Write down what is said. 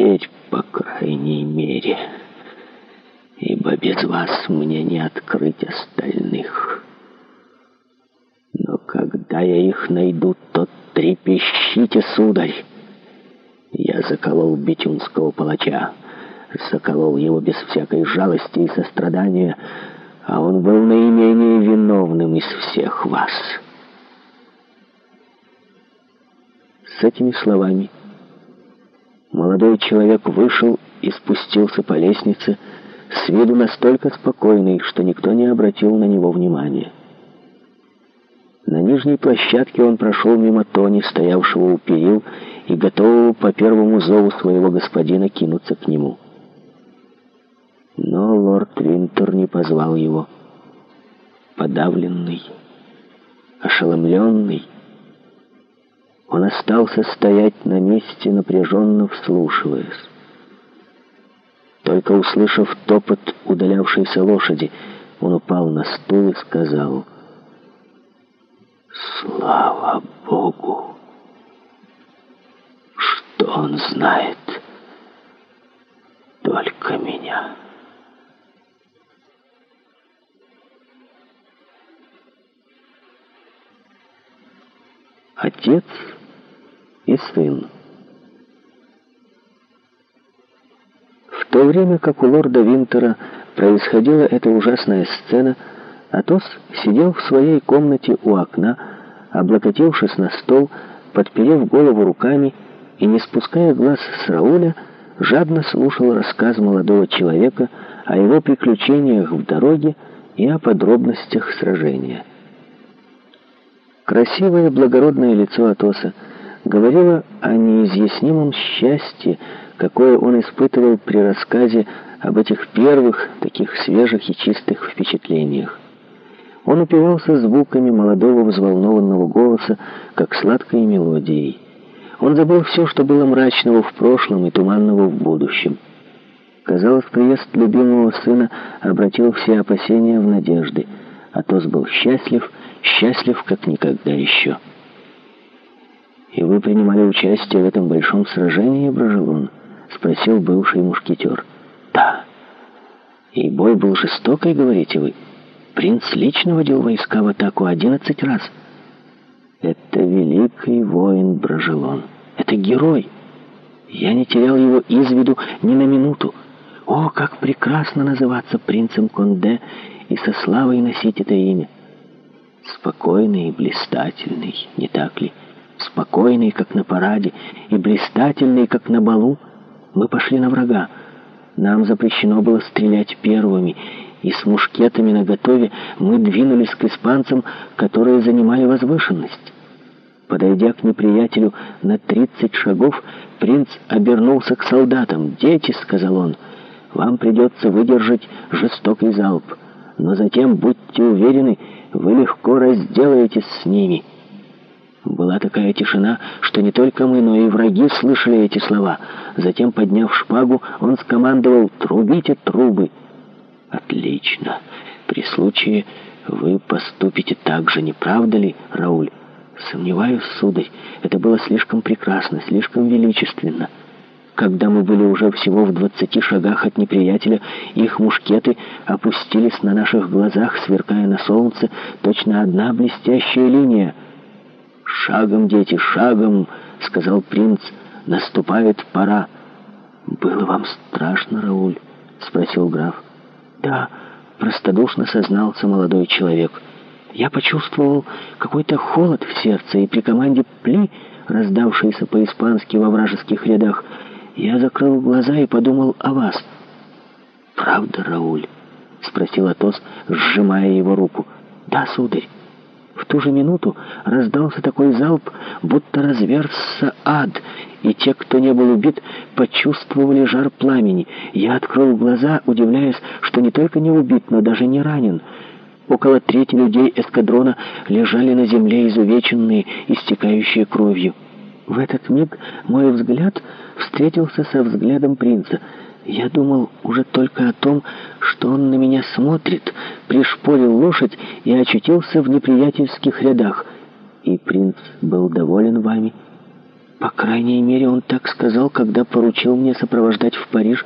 теперь, по крайней мере. Ибо без вас мне не открыть остальных. Но когда я их найду, то трепещите, сударь. Я заколол бетюнского палача, заколол его без всякой жалости и сострадания, а он был наименее виновным из всех вас. С этими словами Молодой человек вышел и спустился по лестнице, с виду настолько спокойный, что никто не обратил на него внимания. На нижней площадке он прошел мимо Тони, стоявшего у перил, и готового по первому зову своего господина кинуться к нему. Но лорд Винтер не позвал его. Подавленный, ошеломленный, он остался стоять на месте, напряженно вслушиваясь. Только услышав топот удалявшейся лошади, он упал на стул и сказал «Слава Богу! Что он знает только меня!» Отец и сын. В то время как у лорда Винтера происходила эта ужасная сцена, Атос сидел в своей комнате у окна, облокотившись на стол, подперев голову руками и, не спуская глаз с Рауля, жадно слушал рассказ молодого человека о его приключениях в дороге и о подробностях сражения. Красивое благородное лицо Атоса — говорила о неизъяснимом счастье, какое он испытывал при рассказе об этих первых, таких свежих и чистых впечатлениях. Он упивался звуками молодого взволнованного голоса, как сладкой мелодией. Он забыл все, что было мрачного в прошлом и туманного в будущем. Казалось, приезд любимого сына обратил все опасения в надежды. Атос был счастлив, счастлив как никогда еще. «И вы принимали участие в этом большом сражении, Брожелон?» — спросил бывший мушкетер. «Да». «И бой был жестокой, говорите вы? Принц лично водил войска в атаку одиннадцать раз». «Это великий воин Брожелон. Это герой. Я не терял его из виду ни на минуту. О, как прекрасно называться принцем Конде и со славой носить это имя! Спокойный и блистательный, не так ли?» спокойный, как на параде, и блистательный, как на балу, мы пошли на врага. Нам запрещено было стрелять первыми, и с мушкетами наготове мы двинулись к испанцам, которые занимали возвышенность. Подойдя к неприятелю на 30 шагов, принц обернулся к солдатам. «Дети», — сказал он, — «вам придется выдержать жестокий залп, но затем, будьте уверены, вы легко разделаетесь с ними». Была такая тишина, что не только мы, но и враги слышали эти слова. Затем, подняв шпагу, он скомандовал «Трубите трубы!» «Отлично! При случае вы поступите так же, не правда ли, Рауль?» «Сомневаюсь, сударь, это было слишком прекрасно, слишком величественно». Когда мы были уже всего в двадцати шагах от неприятеля, их мушкеты опустились на наших глазах, сверкая на солнце, точно одна блестящая линия — «Шагом, дети, шагом!» — сказал принц. «Наступает пора». «Было вам страшно, Рауль?» — спросил граф. «Да», — простодушно сознался молодой человек. «Я почувствовал какой-то холод в сердце, и при команде «пли», раздавшейся по-испански во вражеских рядах, я закрыл глаза и подумал о вас». «Правда, Рауль?» — спросил Атос, сжимая его руку. «Да, сударь». В ту же минуту раздался такой залп, будто разверзся ад, и те, кто не был убит, почувствовали жар пламени. Я открыл глаза, удивляясь, что не только не убит, но даже не ранен. Около трети людей эскадрона лежали на земле изувеченные, истекающие кровью. В этот миг мой взгляд встретился со взглядом принца — я думал уже только о том, что он на меня смотрит, пришпорил лошадь и очутился в неприятельских рядах. И принц был доволен вами. По крайней мере, он так сказал, когда поручил мне сопровождать в Париж